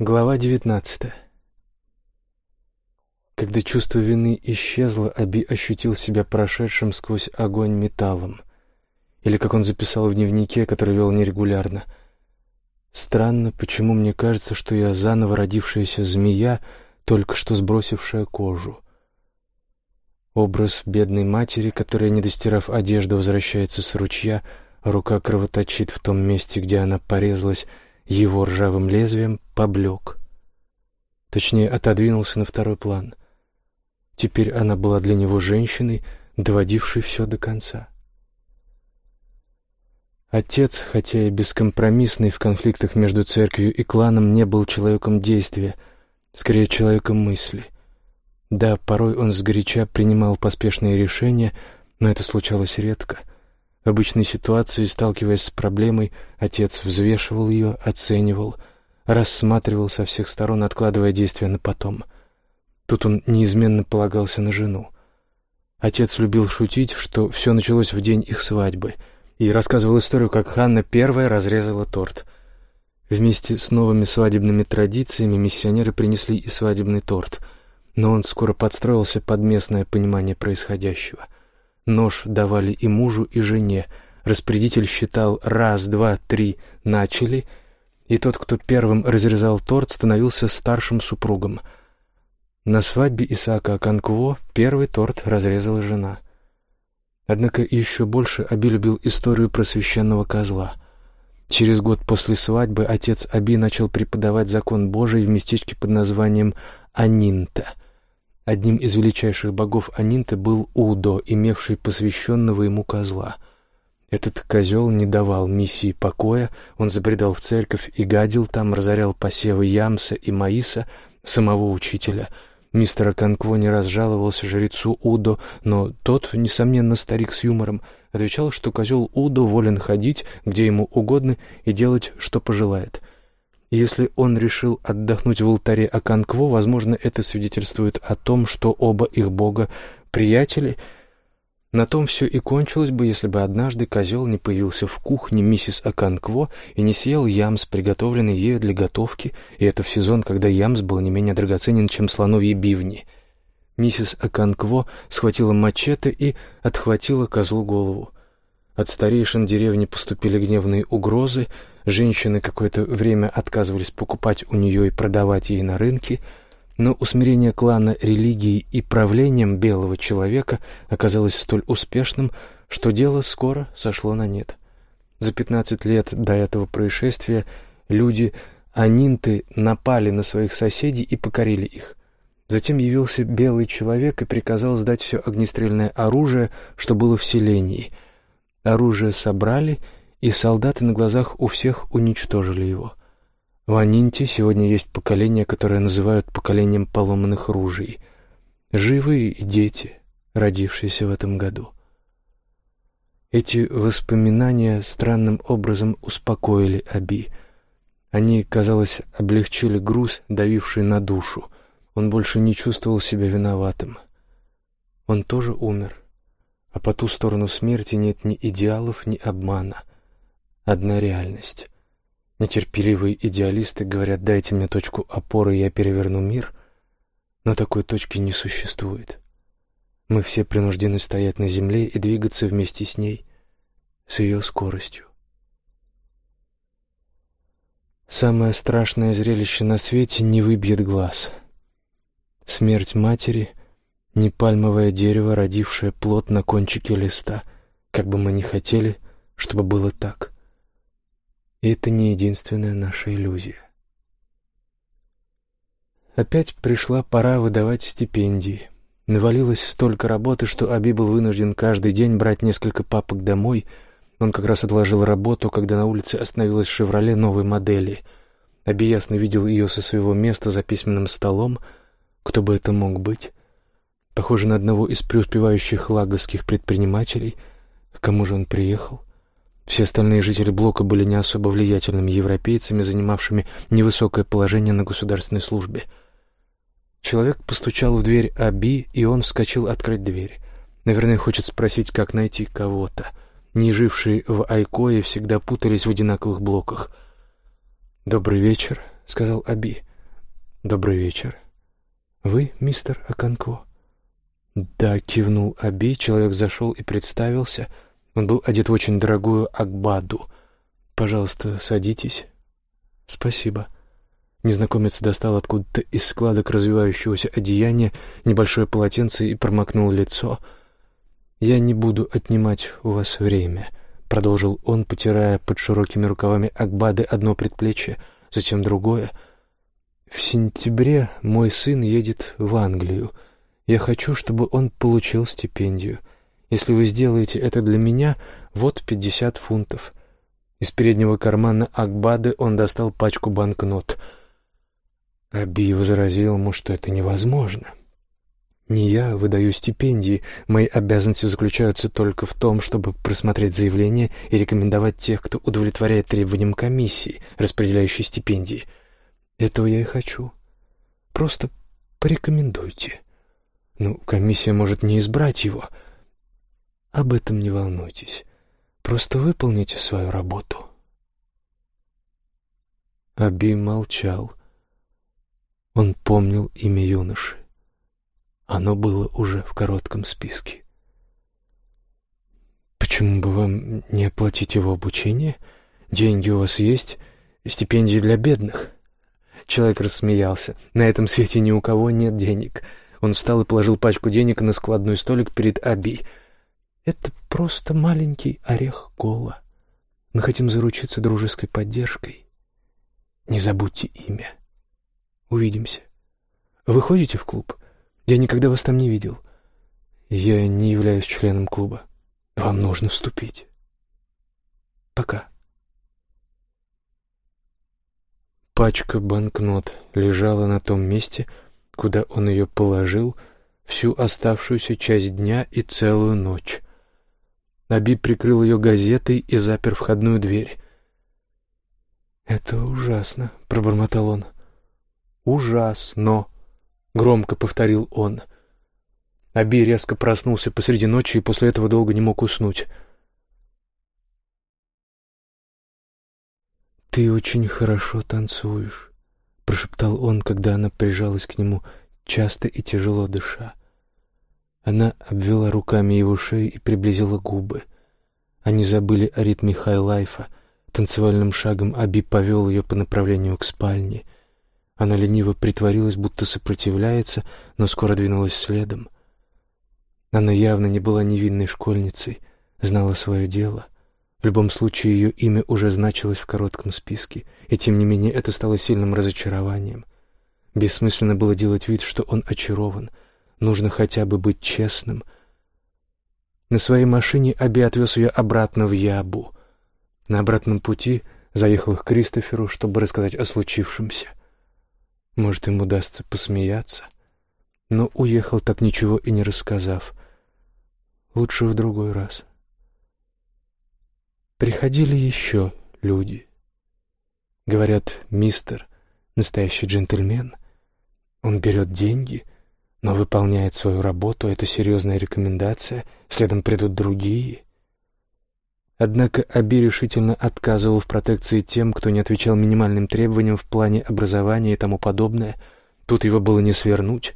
Глава девятнадцатая. Когда чувство вины исчезло, Аби ощутил себя прошедшим сквозь огонь металлом. Или, как он записал в дневнике, который вел нерегулярно. «Странно, почему мне кажется, что я заново родившаяся змея, только что сбросившая кожу. Образ бедной матери, которая, не достирав одежду, возвращается с ручья, а рука кровоточит в том месте, где она порезалась его ржавым лезвием, поблек. Точнее, отодвинулся на второй план. Теперь она была для него женщиной, доводившей все до конца. Отец, хотя и бескомпромиссный в конфликтах между церковью и кланом, не был человеком действия, скорее человеком мысли. Да, порой он сгоряча принимал поспешные решения, но это случалось редко. В обычной ситуации, сталкиваясь с проблемой, отец взвешивал ее, оценивал, рассматривал со всех сторон, откладывая действия на потом. Тут он неизменно полагался на жену. Отец любил шутить, что все началось в день их свадьбы — и рассказывал историю, как Ханна первая разрезала торт. Вместе с новыми свадебными традициями миссионеры принесли и свадебный торт, но он скоро подстроился под местное понимание происходящего. Нож давали и мужу, и жене. Распорядитель считал «раз, два, три, начали», и тот, кто первым разрезал торт, становился старшим супругом. На свадьбе Исаака Аканкво первый торт разрезала жена. Однако еще больше Аби любил историю про священного козла. Через год после свадьбы отец Аби начал преподавать закон Божий в местечке под названием Анинта. Одним из величайших богов Анинта был Удо, имевший посвященного ему козла. Этот козел не давал миссии покоя, он забредал в церковь и гадил там, разорял посевы Ямса и Маиса, самого учителя — Мистер Аканкво не раз жаловался жрецу Удо, но тот, несомненно, старик с юмором, отвечал, что козел Удо волен ходить, где ему угодно, и делать, что пожелает. Если он решил отдохнуть в алтаре Аканкво, возможно, это свидетельствует о том, что оба их бога — приятели — на том все и кончилось бы, если бы однажды козел не появился в кухне миссис Аканкво и не съел ямс, приготовленный ею для готовки, и это в сезон, когда ямс был не менее драгоценен, чем слоновьи бивни. Миссис Аканкво схватила мачете и отхватила козлу голову. От старейшин деревни поступили гневные угрозы, женщины какое-то время отказывались покупать у нее и продавать ей на рынке — но усмирение клана религией и правлением белого человека оказалось столь успешным, что дело скоро сошло на нет. За пятнадцать лет до этого происшествия люди Анинты напали на своих соседей и покорили их. Затем явился белый человек и приказал сдать все огнестрельное оружие, что было в селении. Оружие собрали, и солдаты на глазах у всех уничтожили его — в Анинте сегодня есть поколение, которое называют поколением поломанных ружей. Живые дети, родившиеся в этом году. Эти воспоминания странным образом успокоили Аби. Они, казалось, облегчили груз, давивший на душу. Он больше не чувствовал себя виноватым. Он тоже умер. А по ту сторону смерти нет ни идеалов, ни обмана. Одна реальность. Нетерпеливые идеалисты говорят, дайте мне точку опоры, я переверну мир. Но такой точки не существует. Мы все принуждены стоять на земле и двигаться вместе с ней, с ее скоростью. Самое страшное зрелище на свете не выбьет глаз. Смерть матери — не пальмовое дерево, родившее плод на кончике листа, как бы мы ни хотели, чтобы было так. И это не единственная наша иллюзия. Опять пришла пора выдавать стипендии. Навалилось столько работы, что Аби был вынужден каждый день брать несколько папок домой. Он как раз отложил работу, когда на улице остановилась «Шевроле» новой модели. Аби ясно видел ее со своего места за письменным столом. Кто бы это мог быть? Похоже на одного из преуспевающих лагосских предпринимателей. К кому же он приехал? Все остальные жители блока были не особо влиятельными европейцами, занимавшими невысокое положение на государственной службе. Человек постучал в дверь Аби, и он вскочил открыть дверь. Наверное, хочет спросить, как найти кого-то. Не жившие в Айкое всегда путались в одинаковых блоках. «Добрый вечер», — сказал Аби. «Добрый вечер. Вы мистер Аканко?» «Да», — кивнул Аби. Человек зашел и представился. Он был одет в очень дорогую акбаду. «Пожалуйста, садитесь». «Спасибо». Незнакомец достал откуда-то из складок развивающегося одеяния небольшое полотенце и промокнул лицо. «Я не буду отнимать у вас время», — продолжил он, потирая под широкими рукавами Акбады одно предплечье, затем другое. «В сентябре мой сын едет в Англию. Я хочу, чтобы он получил стипендию. Если вы сделаете это для меня, вот пятьдесят фунтов». Из переднего кармана Акбады он достал пачку банкнот. Аби возразил ему, что это невозможно. — не я выдаю стипендии, мои обязанности заключаются только в том, чтобы просмотреть заявления и рекомендовать тех, кто удовлетворяет требованиям комиссии, распределяющей стипендии. Этого я и хочу. Просто порекомендуйте. Ну, комиссия может не избрать его. Об этом не волнуйтесь. Просто выполните свою работу. Аби молчал. Он помнил имя юноши. Оно было уже в коротком списке. «Почему бы вам не оплатить его обучение? Деньги у вас есть, стипендии для бедных». Человек рассмеялся. «На этом свете ни у кого нет денег». Он встал и положил пачку денег на складной столик перед Аби. «Это просто маленький орех кола. Мы хотим заручиться дружеской поддержкой. Не забудьте имя. Увидимся. Вы ходите в клуб?» Я никогда вас там не видел. Я не являюсь членом клуба. Вам нужно вступить. Пока. Пачка банкнот лежала на том месте, куда он ее положил всю оставшуюся часть дня и целую ночь. Аби прикрыл ее газетой и запер входную дверь. «Это ужасно», — пробормотал он. «Ужасно», — громко повторил он. Аби резко проснулся посреди ночи и после этого долго не мог уснуть. «Ты очень хорошо танцуешь», — прошептал он, когда она прижалась к нему, часто и тяжело дыша. Она обвела руками его шею и приблизила губы. Они забыли о ритме хай-лайфа. Танцевальным шагом Аби повел ее по направлению к спальне — она лениво притворилась, будто сопротивляется, но скоро двинулась следом. Она явно не была невинной школьницей, знала свое дело. В любом случае, ее имя уже значилось в коротком списке, и тем не менее это стало сильным разочарованием. Бессмысленно было делать вид, что он очарован. Нужно хотя бы быть честным. На своей машине Аби отвез ее обратно в Ябу. На обратном пути заехал к Кристоферу, чтобы рассказать о случившемся — может, им удастся посмеяться. Но уехал так ничего и не рассказав. Лучше в другой раз. Приходили еще люди. Говорят, мистер — настоящий джентльмен. Он берет деньги, но выполняет свою работу, это серьезная рекомендация, следом придут другие — Однако Аби решительно отказывал в протекции тем, кто не отвечал минимальным требованиям в плане образования и тому подобное. Тут его было не свернуть.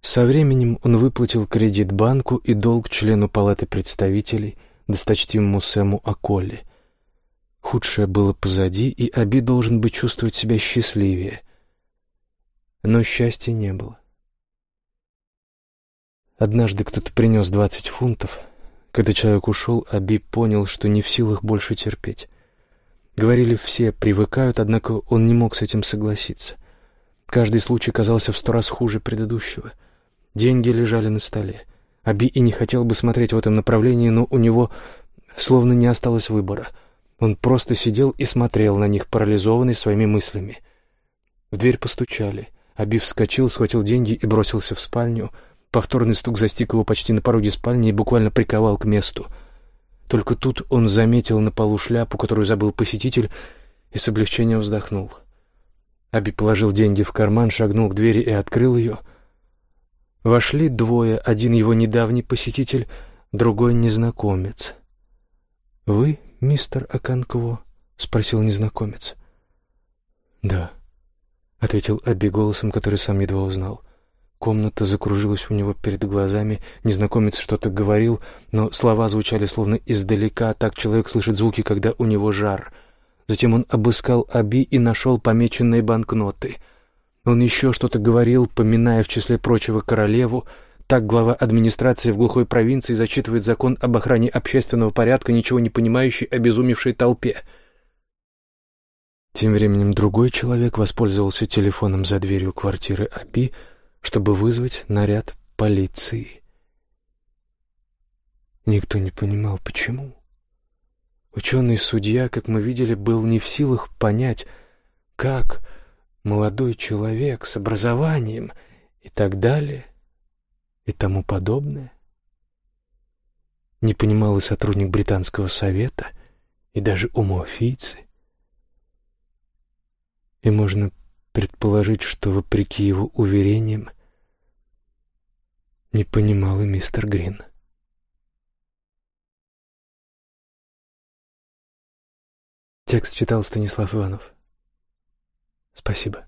Со временем он выплатил кредит банку и долг члену палаты представителей, досточтимому Сэму Аколли. Худшее было позади, и Аби должен быть чувствовать себя счастливее. Но счастья не было. Однажды кто-то принес двадцать фунтов — когда человек ушел, Аби понял, что не в силах больше терпеть. Говорили, все привыкают, однако он не мог с этим согласиться. Каждый случай казался в сто раз хуже предыдущего. Деньги лежали на столе. Аби и не хотел бы смотреть в этом направлении, но у него словно не осталось выбора. Он просто сидел и смотрел на них, парализованный своими мыслями. В дверь постучали. Аби вскочил, схватил деньги и бросился в спальню — Повторный стук застиг его почти на пороге спальни и буквально приковал к месту. Только тут он заметил на полу шляпу, которую забыл посетитель, и с облегчением вздохнул. Аби положил деньги в карман, шагнул к двери и открыл ее. Вошли двое, один его недавний посетитель, другой незнакомец. «Вы, мистер Аканкво?» — спросил незнакомец. «Да», — ответил Аби голосом, который сам едва узнал. Комната закружилась у него перед глазами, незнакомец что-то говорил, но слова звучали словно издалека, так человек слышит звуки, когда у него жар. Затем он обыскал Аби и нашел помеченные банкноты. Он еще что-то говорил, поминая в числе прочего королеву, так глава администрации в глухой провинции зачитывает закон об охране общественного порядка, ничего не понимающей обезумевшей толпе. Тем временем другой человек воспользовался телефоном за дверью квартиры Аби, чтобы вызвать наряд полиции. Никто не понимал, почему. Ученый-судья, как мы видели, был не в силах понять, как молодой человек с образованием и так далее и тому подобное. Не понимал и сотрудник британского совета, и даже умофийцы. И можно предположить, что, вопреки его уверениям, не понимал и мистер Грин. Текст читал Станислав Иванов. Спасибо.